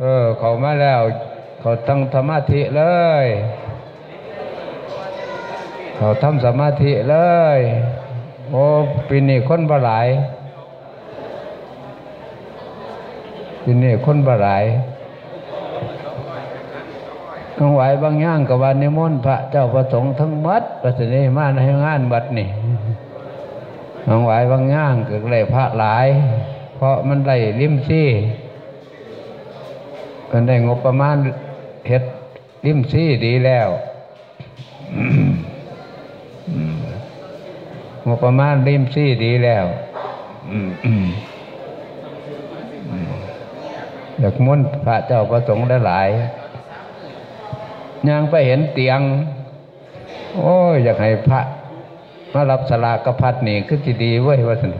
เออ เขามาแล้ว เขาตั้งสมาธิเลย เขาทำสมาธิเลย โอ้ปีนี้คนบ่หลายปีนี้คนบ่หลายต้องไหวบางย่างกับวันนิมนต์พระเจ้าประสงค์ทั้งมัดประสิทธิมาในงานบัดนี่ต้องไหวบางย่างก็เลยพระหลาย เพราะมันได้ริมซี่ กันได้งบประมาณเฮ็ดริมซี่ดีแล้วงบประมาณริมซี่ดีแล้วอยากมุ่นพระเจ้าประสงค์ได้หลายยังไปเห็นเตียง โอ้ยอยากให้พระมารับสลากพัดนี่คือจีดีเว้ยว่าสัน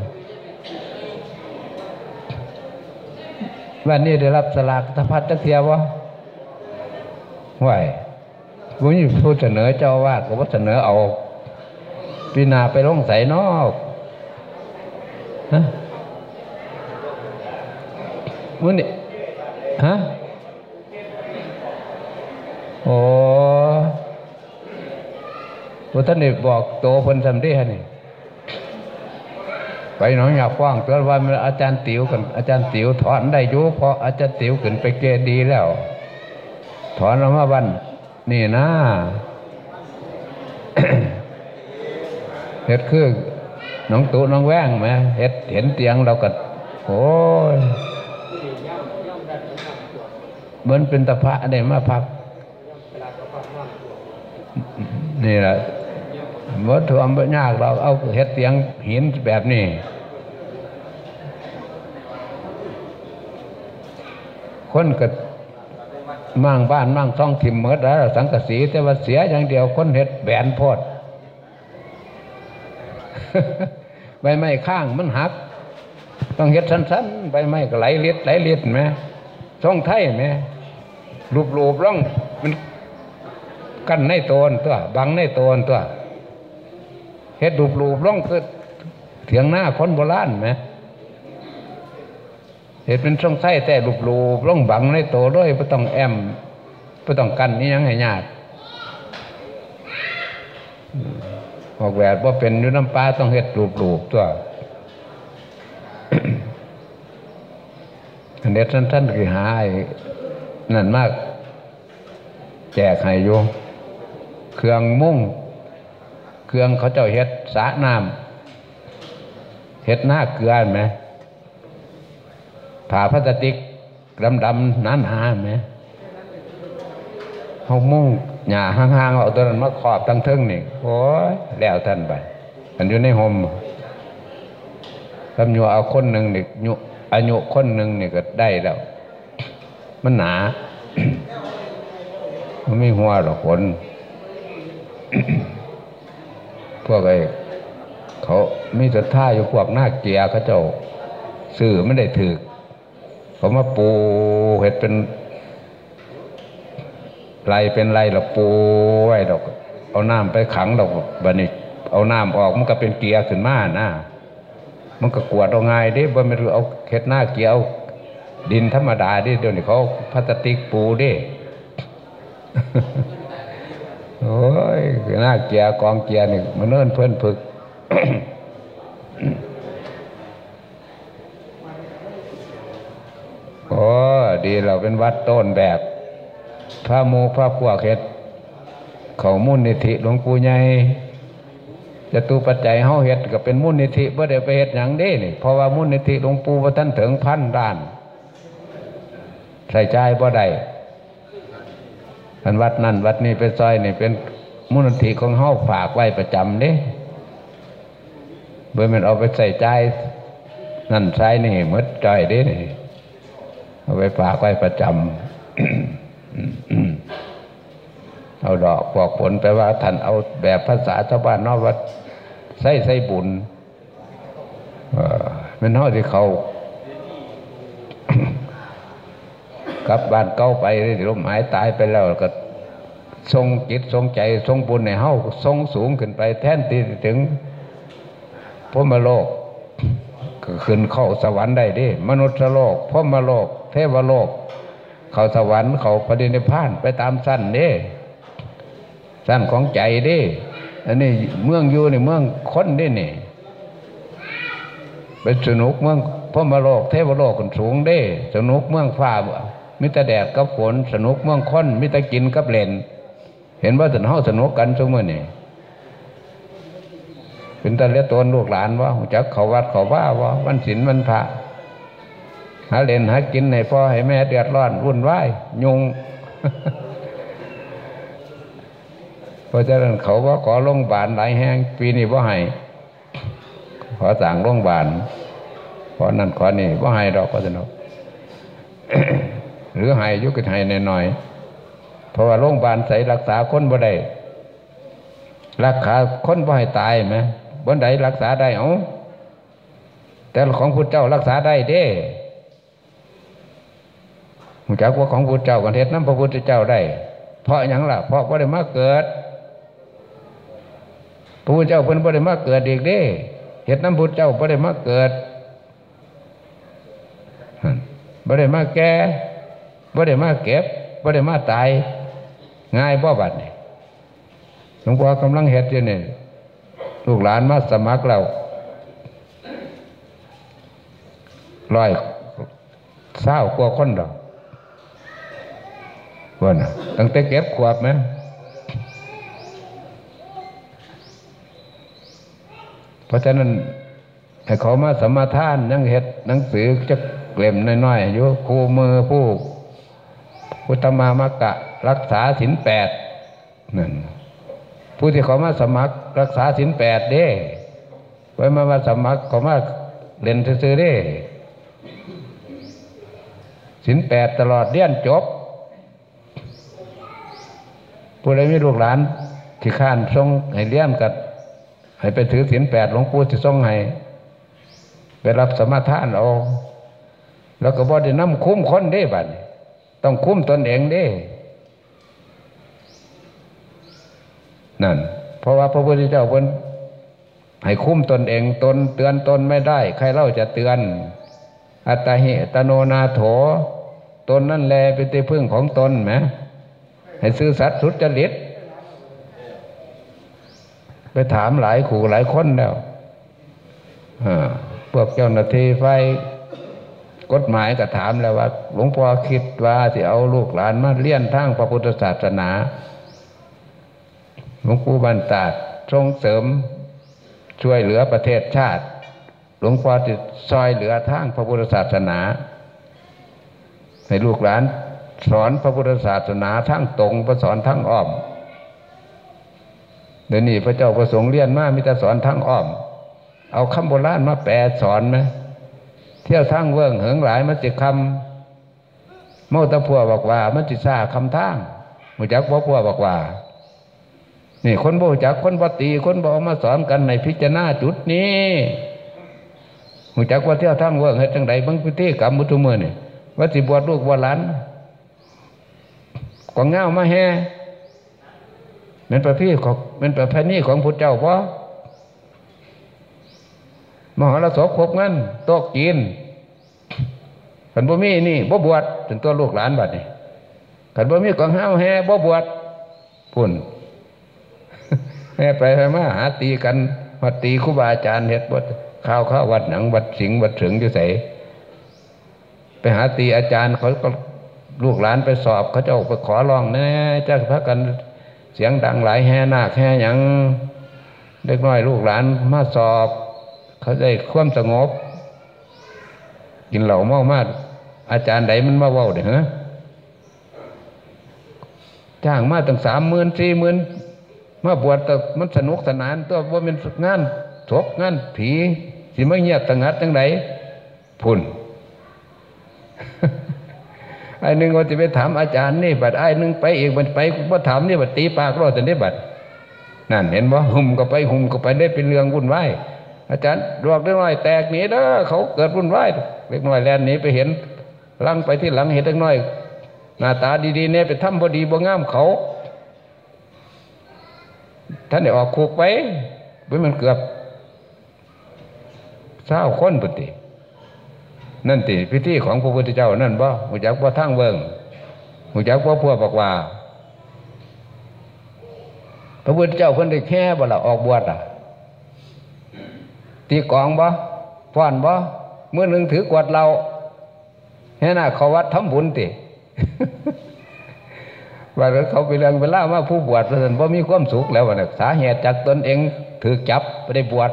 วันนี้ได้รับสลากกพัดจักเทียววะไหวกูนี่ผู้เสนอเจ้าวาดก็ว่าเสนอเอาปีนาไปลงใส่นอกฮะมุนี่ฮะโอ้ท่านได้บอกโตเพิ่นทำได้ฮะนี่ ไปหนองอยากฟ้องตัวว่าอาจารย์ติ๋วกันอาจารย์ติ๋วถอนได้ยู่เพราะอาจารย์ติ๋วขึ้นไปเกดีแล้ว ถอนออกมาวันนี่นะเฮ็ดคือน้องตูน้องแว้งไหมเฮ็ดเห็นเตียงเราก็โอ้ยเหมือนเป็นตะพระได้มาพัก นี่แหละ วัตถุอันบ่ยากเราเอาเฮ็ดเตียงหินแบบนี้คนก็มั่งบ้านมั่งซ่องทิมเมดแล้วสังกสีแต่ว่าเสียอย่างเดียวคนเฮ็ดแบนโพดใบไม้ข้างมันหัก ต้องเฮ็ดสั้นๆใบไม้ก็ไหลเลียดไหลเลียดไหมช่องไทยไหมรูปๆร่องมันกั้นในตนตัวบังในตนตัว เฮ็ดรูปรูปร่องคือเถียงหน้าคนโบราณไหมเฮ็ดเป็นช่องไส้แต่รูปรูปร่องบังในโตด้วยไม่ต้องแอมไม่ต้องกันนี่ยังไงยากออกแบบว่าเป็นอยู่น้ำปลาต้องเฮ็ดรูปรูปตัวอันเด็ดท่านๆคือหาไอ้นั่นมาก แจกให้โยเครื่องมุ่ง รื่องเขาเจ้าเฮ็ดสาน้ำเฮ็ดหน้าเกลือไหมผ่าพลาสติกดำดำหนาหนาไหมเขามุ่งหญ้าห่างๆเอาตัวนั้นมาขอบตั้งเทิงนี่โอ้ยแล้วท่านไปมันอยู่ในห่มทำอยู่เอาคนหนึ่งนี่ยุอายุคนหนึ่งนี่ก็ได้แล้ว มันหนา มันไม่หัวหรอกคน พวกไอ้เขามีศรัทธาอยู่พวกหน้าเกียเขาเจ้าสื่อไม่ได้ถือเขามาปูเห็ดเป็นไรเป็นไรหรอกปูไว้ดอก เอาน้ำไปขังดอกบันิเอาน้ำออกมันก็เป็นเกียร์ขึ้นมาหน้ามันก็กวดเอาง่ายด้บ่ไม่รู้เอาเห็ดหน้าเกียร์เอาดินธรรมดาดิเดี๋ยวนี้เขาพลาสติกปูด้ โอ้ยหน้าเกียร์กองเกียร์นี่มันเนิ่นเพื่อนฝึกโอ้ดีเราเป็นวัดต้นแบบ พระมูพระพวกเฮ็ดเขามุ่นนิธิหลวงปู่ใหญ่จะตูปัจจัยเฮาเฮ็ดก็เป็นมุ่นนิธิบ่ได้ไปเฮ็ดหยังเด้นี่เพราะว่ามุ่นนิธิหลวงปู่ว่าท่านถึงพันด้าน ใส่ใจบ่ได้ อันวัดนั่นวัดนี้เป็นซอยนี่เป็นมูลนิธิของเฮาฝากไว้ประจำเด้เบอร์มันเอาไปใส่ใจนั่นใช้นี่มดใจเด้นี่เอาไปฝากไว้ประจำเอาดอกปอกผลไปว่าท่านเอาแบบภาษาชาวบ้านนอกว่าใส่ใส่บุญเออมันเท่าที่เขา กลับบ้านเก้าไปลมหายตายไปแล้วก็ทรงจิตทรงใจทรงบุญในเฮาทรงสูงขึ้นไป แทนที่ถึงพรหมโลกก็ขึ้นเข้าสวรรค์ได้ดิมนุษย์โลกพรหมโลก เทวโลก เข้าสวรรค์เขาปฏินิพานไปตามสั้นเด้สั้นของใจเด้อันนี้เมืองอยู่ในเมืองคนเด้นี่ไปสนุกเมืองพ่อมโลก เทวโลกคนสูงเด้ สนุกเมืองฟ้า มิตรแดดกับฝนสนุกเมืองค้นมิตรกินกับเล่น เห็นว่าถึงเฮาสนุกกันสมมตินี่เป็นตาเลี้ยตัวลูกหลานว่าจักเขาวัดเขาว่าว่าวันศีลวันพระหาเล่นหากินให้พ่อให้แม่เดือดร้อนวุ่นวายยุงเพราะฉะนั้นเขาว่าขอลงบาลหลายแห้งปีนี้ว่าให้ขอสั่งลงบาลขอนั่นขอนี่ว่าให้ดอกก็จะนก หรือห้ยุกิให้หน่อยๆเพราะว่าโรงพยาบาลใส่รักษาคนบ่ได้รักษาคนบ่ให้ตายไหมบนใดรักษาได้เอาแต่ของพุทธเจ้ารักษาได้เด้หูจักว่าของพุทธเจ้ากันเทศน้ำพระพุทธเจ้าได้ เพราะอย่างล่ะ เพราะว่าได้มาเกิด พระพุทธเจ้าเพิ่นบ่ได้มาเกิดเด็กเด้เฮ็ดน้ำพุทธเจ้าบ่ได้มาเกิดบ่ได้มาแก่ บ่ได้มาเก็บบ่ได้มาตาย ง่ายบ่บัดนี่หลวงพ่อกำลังเฮ็ดอยู่นี่ลูกหลานมาสมัครเราร้อยเศร้ากว่าคนดอกว่านะตั้งแต่เก็บขวบไหมเพราะฉะนั้นให้เขามาสมาทาน ยังเห็ดหนังสือจะเกล่มน้อยๆอยู่ครูมือผู้ พุทธมามะกะรักษาศีลแปดนั่นผู้ที่เขามาสมัครรักษาศีลแปดเด้ ไว้มามาสมัครเขามาเล่นซื้อเด้ศีลแปดตลอดเรียนจบ ผู้ใดมีลูกหลานที่ข้านทรงให้เลี้ยนกัดให้ไปถือศีลแปดหลวงปู่ที่ทรงให้ไปรับสมาทานเอาแล้วก็บ่ได้นำคุ้มคนได้บัด ต้องคุ้มตนเองได้ นั่น เพราะว่าพระพุทธเจ้าเพิ่นให้คุ้มตนเองตนเตือนตนไม่ได้ ใครเล่าจะเตือน อัตหิตโนนาโถ ตนนั่นแลเป็นที่พึ่งของตนไหมให้ซื่อสัตย์สุจริตไปถามหลายขู่หลายคนแล้วพวกเจ้าหน้าที่ไฟ กฎหมายก็ถามแล้วว่า หลวงพ่อคิดว่าที่เอาลูกหลานมาเลี้ยนทางพระพุทธศาสนาหลวงปู่บันตาดส่งเสริมช่วยเหลือประเทศชาติ หลวงพ่อจะซอยเหลือทางพระพุทธศาสนาให้ลูกหลานสอนพระพุทธศาสนาทั้งตรงประสอนทั้งอ้อมเดี๋ยวนี้พระเจ้าประสงค์เรียนมามีแต่สอนทั้งอ้อม เอาคำโบราณมาแปลสอนไหม เที่ยวทั้งเวิ้งเหิงหลายมันจะคำโมตะพัวบอกว่า มันจิซาคำทางมุจักบ่พัวบอกว่า นี่คนโบจักคนบ่ตีคนบ่มาสอนกันในพิจารณาจุดนี้มุจักว่าเที่ยวทั้งเวิ้งให้จังใดบังพิธีกรรมมุตุมือนี่ว่าสิบวชลูกบวชหลานก็เงามาแห่เป็นประพี่ของเป็นประเพณีของพุทธเจ้าพราะมหาสพครบงั้นโต๊ะกิน ขันบ่มีนี่บ่บวชถึงตัวลูกหลานบัดนี่ขันบ่มีกองห้าวแห่บ่บวชพุ่นแห่ไปไปมาหาตีกันมาตีครูบาอาจารย์เฮ็ดบดข้าวข้าววัดหนังวัดสิงวัดถึงอยู่ใส่ไปหาตีอาจารย์เขาก็ลูกหลานไปสอบเขาจะออกไปขอร้องแน่จ้าพักกันเสียงดังหลายแห่นาคแห่หยังเล็กน้อยลูกหลานมาสอบ เขาได้ความสงบ กินเหล่าเมามาก อาจารย์ใดมันมาเว้าเด้อจ้างมาตั้งสามหมื่นสี่หมื่นมาบวชแต่มันสนุกสนาน ตัวว่าเป็นงานศพงานผีสิไม่เงียบตังัดจังไดพุ่นไอ้หนึ่งว่าจะไปถามอาจารย์นี่บัดไอ้หนึ่งไปเองมันไปว่าถามนี่บัดตีปากรอดแต่นี่บัดนั่นเห็นว่าหุ่มก็ไปหุ่มก็ไปได้เป็นเรื่องวุ่นวายอาจารย์ดอกเล็กน้อยแตกหนีเด้อเขาเกิดวุ่นวายเล็กน้อยแลนหนีไปเห็น ลังไปที่หลังเห็นเล็กน้อย หน้าตาดีๆเนี่ยไปทำพอดีบ่งามเขา ท่านได้ออกคุกไปไปมันเกือบเศร้าคนปฏินั่นติพิธีของพระพุทธเจ้านั่นบ่หูจักบ่ทั้งเบิงหูจักพ่อพวบอกว่า พระพุทธเจ้าเพิ่นได้แค่บ่ละออกบวชอะ ตีกองบ่ฟ้อนบ่เมื่อหนึ่งถือกวดเรา แห่น่ะเขาวัดทำบุญติว่าเขาไปเรื่องเวลามาผู้บวชเพราะฉะนั้นว่ามีความสุขแล้ววะเนี่ยสาเหตุจากตนเองถือจับไปได้บวช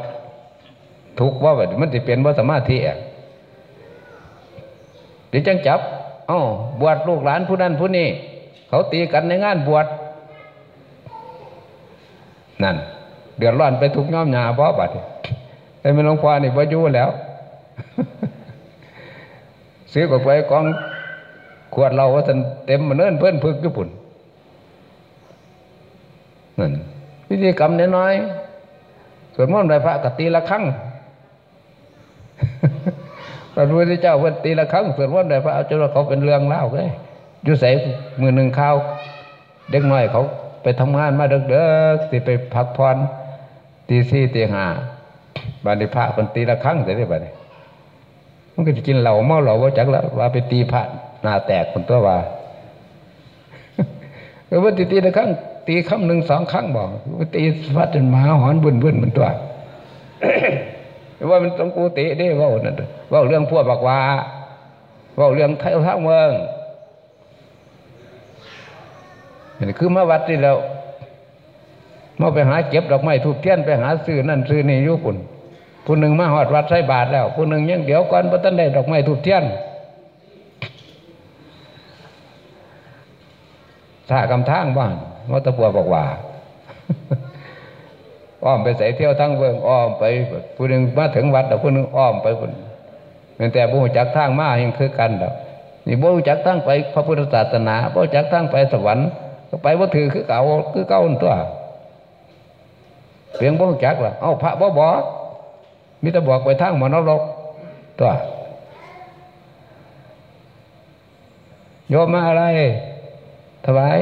ถูกว่าแบบมันจะเป็นว่าสมาธิอะเดี๋ยวจังจับอ๋อบวชลูกหลานผู้นั้นผู้นี้เขาตีกันในงานบวชนั่น เดือดร้อนไปทุกย้อมยาเพราะบัดแต่ไม่หลวงพ่อนี่บ่อยู่แล้ว ซื้อกับไปกองขวดเราว่าันเต็มมันเนิ่นเพื่อนพึกญี่ปุ่นนั่นพิธีกรรมน้อยๆส่วนมนต์ไหพระกตีละครั้งพระพุทธเจ้าเพิ่นตีละครั้งส่วนมนต์ไหพระเอาจนว่าเขาเป็นเรื่องเล่าเลยยู่ใส่มือหนึ่งข้าวเด็กน้อยเขาไปทำงานมาเด็กๆสิไปพักผ่อนตีสี่ตีห้าบานิพระเป็นตีละครั้งเสร็จได้บัดนี้ มันก็จะกินเหล่าเมาเหล่าว่าจักแล้วว่าไปตีพระหน้าแตกคนตัวว่าก็ว่าตีตีละครั้งตีคำหนึ่งสองครั้งบอกว่าตีฟัดจนหมาหอนบุญบุญมันตัวว่ามันต้องกูตีได้ว่านั่นว่าเรื่องพวกบอกว่าว่าเรื่องไทยทั้งเมืองนี่คือมาวัดที่แล้วมาไปหาเก็บดอกไม้ทูบเทียนไปหาซื้อนั่นซื้อนี่ยุปุ่น ผู้หนึ่งมาหอดวัดใส่บาทแล้ว ผู้หนึ่งยังเดี๋ยวก่อนพระตันได้ดอกไม้ทูบเทียนถ้ากำทางบ้านมัตะปัวบอกว่าอ้อมไปใส่เที่ยวทั้งเวิงอ้อมไปผู้หนึ่งมาถึงวัดแต่ผู้หนึ่งอ้อมไปคนเป็นแต่บุญจักทางมายังคือกันดอกนี่บุญจักทางไปพระพุทธศาสนาบุญจักทางไปสวรรค์ก็ไปว่าถือคือเก่าคือเก่าตัวเพียงบุญจักล่ะเอ้าพระบ่บอ มิตรบอกไปทางมนรกตัวโยมมาอะไร ถวาย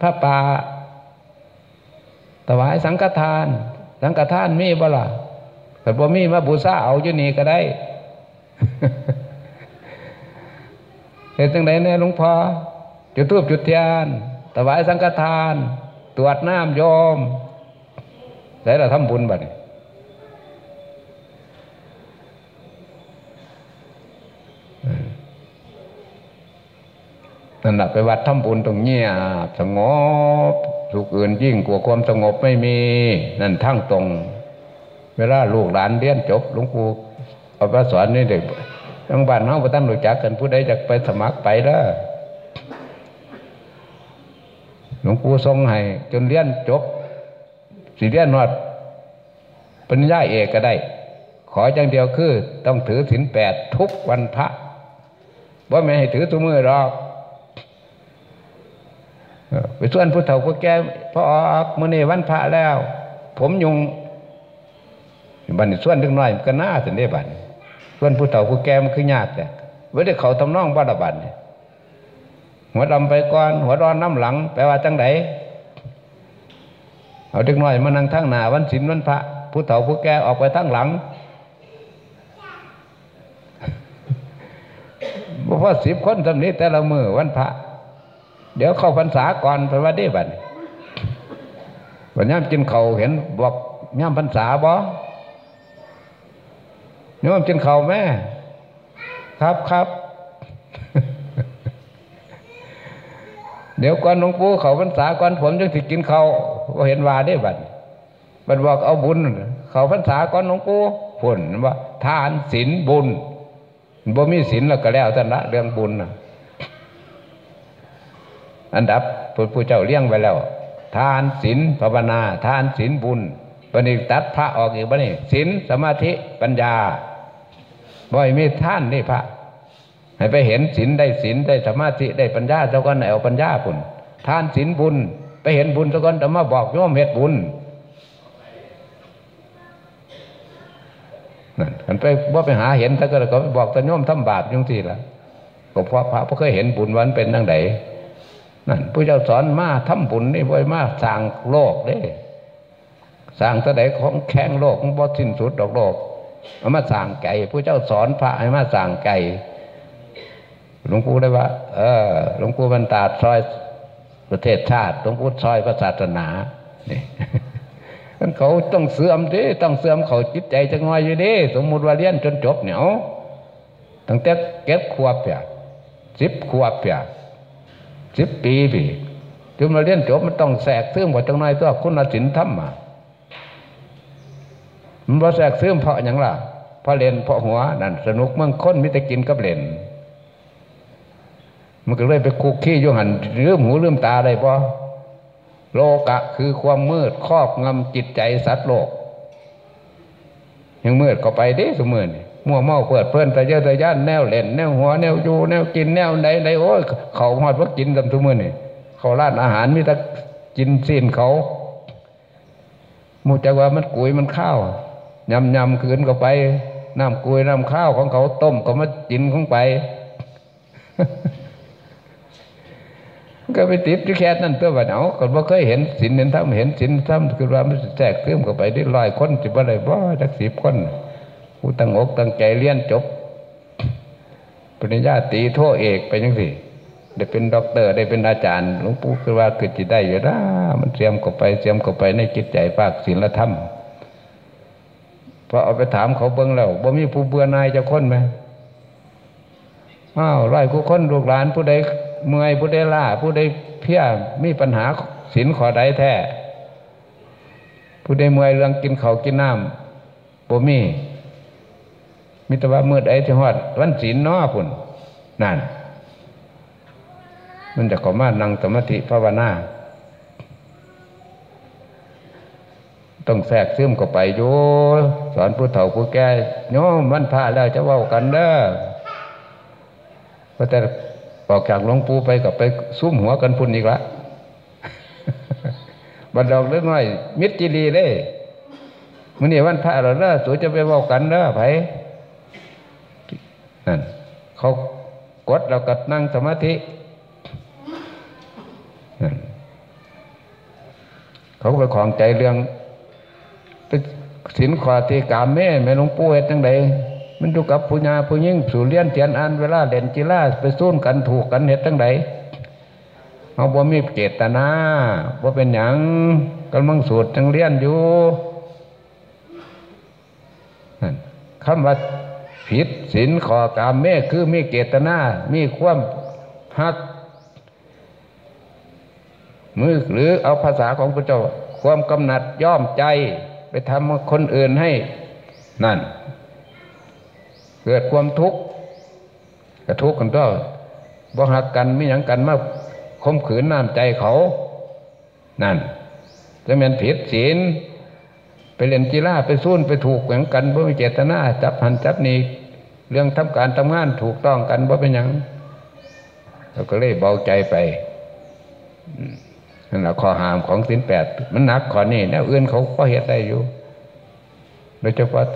พระป่าถวายสังฆทาน สังฆทานมีบ่ล่ะแต่บ่มีมาบูชาเอาอยู่นี่ก็ได้เห็นจังไหนเนี่ยหลวงพ่อจุดทูบจุดเทียนถวายสังฆทาน ตรวจน้ำโยมแต่เราทำบุญบัดนี้ นั่นแหละไปวัดทำบุญตรงเนี้ยสงบสุขอื่นยิ่งกว่าความสงบไม่มี นั่นทั้งตรง เวลาลูกหลานเรียนจบหลวงปู่เอาไปสอนนี่เด็กทั้งบ้านเฮาบ่ตั้งรู้จักกันผู้ใดจะไปสมัครไปเด้อหลวงปู่ทรงให้จนเรียนจบสิเรียนนอดปัญญาเอกก็ได้ ขออย่างเดียวคือ ต้องถือศีลแปดทุกวันพระว่าไม่ให้ถือทุกมือหรอก ไปส่วนผู้เฒ่าผู้แก่พอออกมื่อนี้วันพระแล้ว ผมยุงบันส่วนถึงน้อยก็น่าสิได้บันส่วนผู้เฒ่าผู้แก่มันคือยากแต่ไว้ได้เขาทำนองบ้าบันหัวดำไปก่อนหัวร้อนน้ำหลังแปลว่าจังไดเอาเด็กน้อยมานั่งทั้งหน้าวันศีลวันพระ ผู้เฒ่าผู้แก่ออกไปทั้งหลังเพราะสิบคนทำนี้แต่ละมือวันพระ เดี๋ยวเข้าพรรษาก่อนไปว่าได้บัดวันย่ำกินเขาเห็นบอกย่ำพรรษาบ่ย่ำกินเขาแม่ครับครับเดี๋ยวก่อนหลวงปู่เขาพรรษาก่อนผมจึงสิกินเขาว่าเห็นว่าได้บัดบัดบอกเอาบุญ เขาพรรษาก่อนหลวงปู่ผลว่าทานศีลบุญบ่มีศีลแล้วก็แล้วแต่ละเรื่องบุญนะ อันดับพระพุทธเจ้าเลี้ยงไว้แล้ว ทานศีลภาวนา ทานศีลบุญปณิตัดพระออกอีกบ้านี่ศีลสมาธิปัญญาบ่อยมีท่านนี่พระ ให้ไปเห็นศีลได้ศีลได้สมาธิได้ปัญญาเจ้าก้อนเอาปัญญาบุญทานศีลบุญ ไปเห็นบุญเจ้าก้อนแต่มาบอกโยมเหตุบุญนั่นกันไปว่าไปหาเห็นถ้าเกิดเขาบอกตะโยมทำบาปยังสี่ละก็เพราะพระเพราะเคยเห็นบุญวันเป็นตั้งไหน นั่นผู้เจ้าสอนมาทำบุญนี่บ่อยมาสร้างโลกเด้สร้างตะไดของแข้งโลกของบ่สิ้นสุดดอกโลกเอามาสร้างไก่ผู้เจ้าสอนพระให้มาสร้างไก่หลวงปู่ได้ว่า เออหลวงปู่บรรดาซอยประเทศชาติหลวงปู่ซอยพระศาสนานี่มันเขาต้องเสื่อมดิต้องเสื่อมเขาจิตใจจังน้อยอยู่ดิสมมุติว่าเรียนจนจบเนี่ยตั้งแต่เก็บขวบเปียสิบขวบเปีย สิบปีปีจนมาเรียนจบมันต้องแสกซึมกว่าจังน้อยตัวคุณศิลธรรมมามันบ่แสกซึมเพราะอย่างล่ะเพราะเล่นเพราะหัวนั่นสนุกเมืองค้นมิตรกินกับเล่นมันก็เลยไปคุกขี้ยหันลืมหูลืมตาได้ปะโลกะ คือความมืดครอบงำจิตใจสัตว์โลก ยังมืดก็ไปเด้สมือนี่ มั่วเมาเปิดเพื่อนแต่เยอะแต่ย่านแนวเล่นแนวหัวแนวอยู่แนวกินแนวไหนไหนโอ้ยเขาหอดว่ากินทำทุกมือนี่เขาร้านอาหารมีแต่กินสิ้นเขามูจักว่ามันกุยมันข้าวยำยำคืนก็ไปน้ำกุยน้ำข้าวของเขาต้มก็มากินของไปก็ไปติดที่แค่นั้นตัวบัดเอาก็บ่เคยเห็นสินเห็นธรรมเห็นสินธรรมคือว่ามันแจกเติมเข้าไปได้ลอยคนสิบ่ได้บ่จักสิบคน ผู้ตั้งอกตั้งใจเรียนจบ ปริญญาตรีโทเอกไปยังสิได้เป็นด็อกเตอร์ได้เป็นอาจารย์หลวงปู่คือว่าคือจิตได้อยู่นะมันเสียมเข้าไปเสียมเข้าไปในจิตใจภาคศีลธรรมพอเอาไปถามเขาเบิ่งแล้วบ่มีผู้เบื่อนายจะค้นไหมอ้าวร้อยกูคนลูกหลานผู้ใดเมื่อยผู้ใดล่า ผู้ใดเพี้ยมีปัญหาศีลขอใดแท้ผู้ใดเมื่อยเรื่องกินเขากินน้ำบ่มี มิตรว่ามืดไอ้ที่หอด วันศีลน้อพุ่นนั่น มันจะขอมานั่งสมาธิภาวนาต้องแทรกซึมก็ไปโยสอนผู้เฒ่าผู้แก่โยมวันพระแล้วจะเว้ากันเด้อพอแต่ออกจากหลวงปู่ไปกับไปซุ้มหัวกันพุ่นอีกละบัดดอกเล็กน้อย มิตรจิรีเลยมันนี่วันพระเราเด้อสวยจะไปบอกกันเด้อไผ นั่นเขากดเราก็นั่งสมาธินั่นเขาไปของใจเรื่องสินขอที่กามแม่แม่หลวงปู่เฮ็ดจังไดมันดูกับผู้ญาผู้ยิ่งสู่เลี้ยนเทียนอันเวลาเล่นกีฬาไปสู้กันถูกกันเห็ดทั้งใดเอาบ่มีเจตนาบ่เป็นหยังกำลังสูตรจังเลี้ยนอยู่คำว่า ผิดศีลขอกามแม่คือมีเจตนา มีความหักมือหรือเอาภาษาของพระเจ้า ความกำหนัดย่อมใจไปทำคนอื่นให้ นั่น เกิดความทุกข์กระทุกข์กันก็บ่หักกันไม่หยังกันมาคมขืนน้ำใจเขา นั่นจะเป็นผิดศีล ไปเล่นกีฬาไปสู้ไปถูกเหมือนกันบ่มีเจตนาจับหันจับนีเรื่องทำการทำงานถูกต้องกันบ่เป็นหยังเราก็เลยเบาใจไปนั่นแหละข้อหามของสินแปดมันหนักข้อนี้แนวอื่นเขาก็เหตุได้อยู่โดยเฉพาะ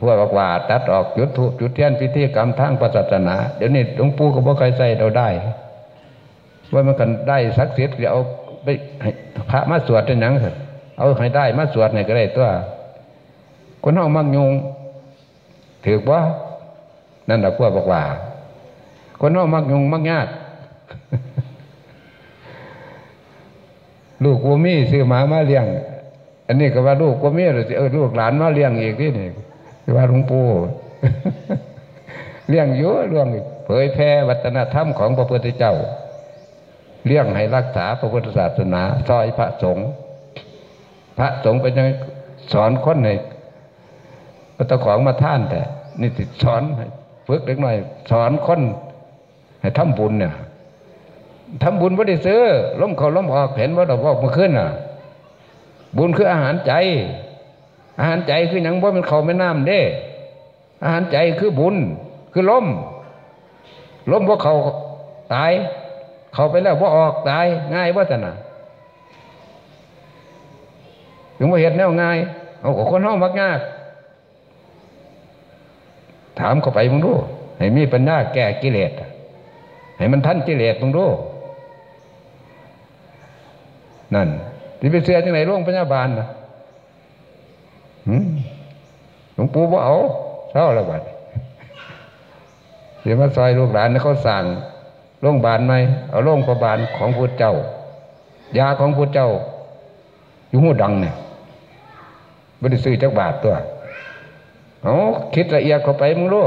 พวกกว่าตัดออกจุดถูกจุดเทียนพิธีกรรมทางศาสนา เดี๋ยวนี้หลวงปู่ก็บอกใครใส่เราได้ ว่ามันกันได้สักเสียเดี๋ยวเอาไปพระมาสวดเป็นยังเถอะ เอาให้ได้มาสวดไหนก็ได้ตัว คนห้องมักยงถือว่านั่นแหละพวกบอกว่า คนห้องมักยงมักญาติลูกกูมีซื้อหมามาเลี้ยง อันนี้ก็ว่าลูกกูมีหรือเออลูกหลานมาเลี้ยงอีกที่นี่ว่าหลวงปู่เลี้ยงเยอะเรื่องเผยแพร่วัฒนธรรมของพระพุทธเจ้า เลี้ยงให้รักษาพระพุทธศาสนาซอยพระสงฆ์ พระสงฆ์เป็นยังสอนคนในพระตะของมาท่านแต่นี่ติสอนฝึกเล็กหน่อย สอนคนให้ทำบุญเนี่ยทำบุญไม่ได้ซื้อล้มเขาล้มออกเห็นว่าดอกบอกมาขึ้นอะ บุญคืออาหารใจ อาหารใจคืออย่างว่ามันเขาไม่น้ำเด้ อาหารใจคือบุญ คือล้มล้มว่าเขาตาย เขาไปแล้วว่าออกตายง่ายว่าแต่น่ะ ถึงว่าเหตุแนวง่าย เอาคนห้องมักยากถามเขาไปมึงดูให้มีปัญญาแก้กิเลสให้มันทันกิเลสมึงดูนั่นที่ไปเสียที่ไหนร่วงพยาบาลนะหลวงปู่บ่เอาเศร้าล้วบัดเดี๋ยวมาซอยลูกหลานให้เขาสั่งโรงพยาบาลไหมเอาโรงพยาบาลของพุทธเจ้า ยาของพุทธเจ้าอยู่หูดังเนี่ย ไม่ได้ซื้อจักบาทตัวเอาคิดละเอียดเข้าไปมึงรู้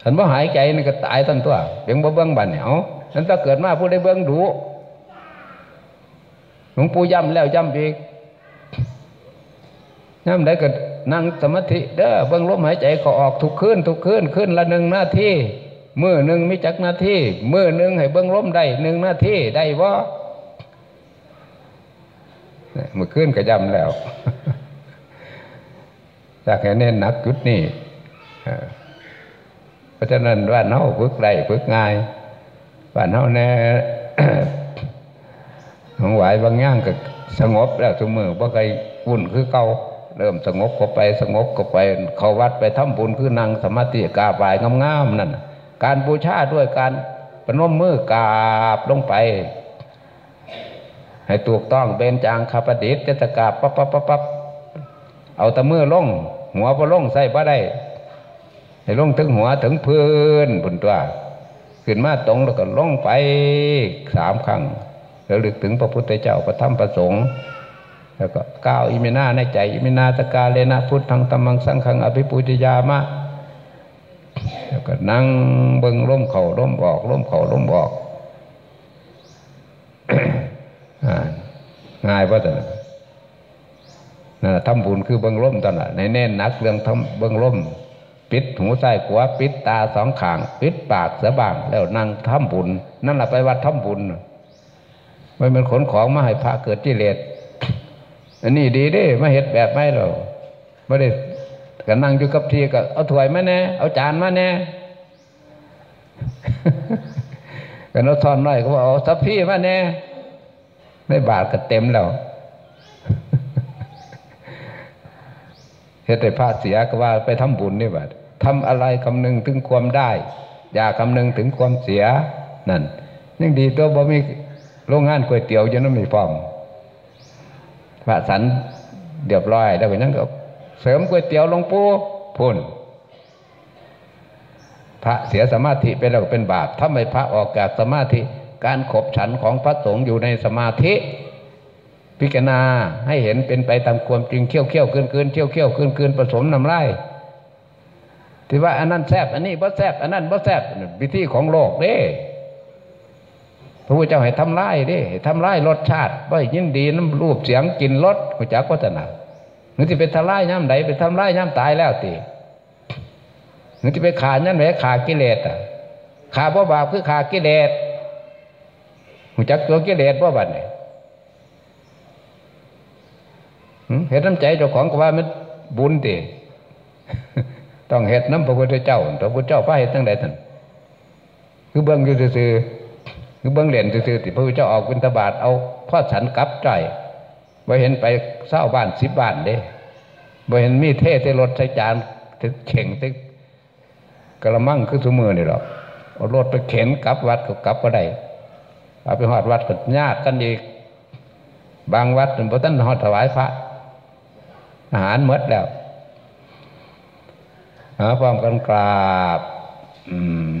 เห็นว่าหายใจนี่ก็ตายทันตัวเบียงบ่เบิ้งบันเนี่ยเอานั้นถ้าเกิดมาผู้ได้เบิ้งดูหลวงปู่ย้ำแล้วย้ำอีกย้ำได้ก็นั่งสมาธิเด้อเบิ้งลมหายใจก็ออกทุกคืนทุกคืนคืนละหนึ่งนาทีมือหนึ่งมีจักนาทีมือหนึ่งให้เบิ้งลมได้หนึ่งนาทีได้บ่ เมื่อคืนก็ย้ำแล้วจากให้เน้นหนักจุดนี้เพราะฉะนั้นว่าเน่าฝึกได้ฝึกง่ายว่าเน่าแน่ของไหวบางอย่างก็สงบแล้วสมือบ่เคยวุ่นคือเก่าเริ่มสงบก็ไปสงบก็ไป เขาวัดไปทำบุญคือนั่งสมาธิกาบไหวงามๆนั่นการบูชาด้วยการปนมมือกราบลงไป ให้ถูกต้องเบญจางคาปดิษฐ์จะกาปั๊บปั๊บปั๊บปั๊บเอาตะมือลงหัวพอลงใส่บ่ได้ให้ลงถึงหัวถึงพื้นบนตัวขึ้นมาตรงแล้วก็ลงไปสามครั้งแล้วลึกถึงพระพุทธเจ้าพระธรรมพระสงฆ์แล้วก็กล่าวอิมินาในใจอิมินา สักกาเรนะพุทธังธัมมังสังฆังอภิปูชะยามะแล้วก็นั่งเบิ่งร่มเข่าร่มออกร่มเข่าร่มออก ง่ายป่ะตอนนั้นนั่นทำบุญคือเบิ้องร่มตอนนั้นในแน่นนักเรื่องทำเบิ้องร่มปิดหูใส่ขวาปิดตาสองข้าง ปิดปากเสือบางแล้วนั่งทำบุญ นั่นแหละไปวัดทำบุญไม่เป็นขนของมาให้พระเกิดจิเลสอันนี้ดีด้มาเห็ดแบบไม่เราไม่ได้ก็นั่งอยู่กับทีก็เอาถ้วยมาแน่เอาจานมาแน่กันเอาทอนน้อยก็บอกเอาสัพพี่มาแน่ ในบาทก็เต็มแล้วเฮ็ดให้พระเสียก็ว่าไปทำบุญนี่บัดทำอะไรคำนึงถึงความได้ อย่าคำนึงถึงความเสียนั่นยังดีตัวบ่มีโรงงานก๋วยเตี๋ยวยังไม่มีฟอมพระสันเรียบร้อย แล้วก็ยังก็เสริมก๋วยเตี๋ยวลงปูพุ่นพระเสียสมาธิไปแล้วเป็นบาปถ้าไม่พระออกจากสมาธิ การขบฉันของพระสงฆ์อยู่ในสมาธิ พิจารณาให้เห็นเป็นไปตามความจริงเขี้ยวเขี้ยวเกินเกินเขี้ยวเขี้ยวเกินเกินผสมน้ำลายที่ว่าอันนั้นแซบอันนี้บ่แซบอันนั้นบ่แซบวิธีของโลกเด้พระพุทธเจ้าให้ทำลายเด้ให้ทำลายรสชาติว่ายินดีน้ำรูปเสียงกลิ่นรสหัวจักวัฒนาหรือที่ไปทำลายย่ำใดไปทำลายย่ำตายแล้วตีหรือที่ไปขายันไหนขากิเลสอะขาบ่บาปคือขากิเลส หัวจักตัวกิเลสบ่บัดเนี่ยเห็นน้ำใจเจ้าของก็ว่ามันบุญตีต้องเห็ดน้ำพระพุทธเจ้าพระพุทธเจ้าพระเห็ดตั้งแต่ท่านคือเบื้องอยู่ซื่อคือเบื้องเหรียญซื่อติพระพุทธเจ้าออกบิณฑบาตเอาพ่อฉันกลับใจบ่เห็นไปเศร้าบ้านสิบบ้านเด้บ่เห็นมีเทศรถใช้จานถึงเข่งถึงกระมังคือสมือนี่หรอกเอารถไปเข็นกลับวัดก็กลับก็ได้ เอาไปหอดวัดก็ญาติกันอีก บางวัดพระท่านหอดถวายพระ อาหารเมดแล้วหาความกันกราบ อืม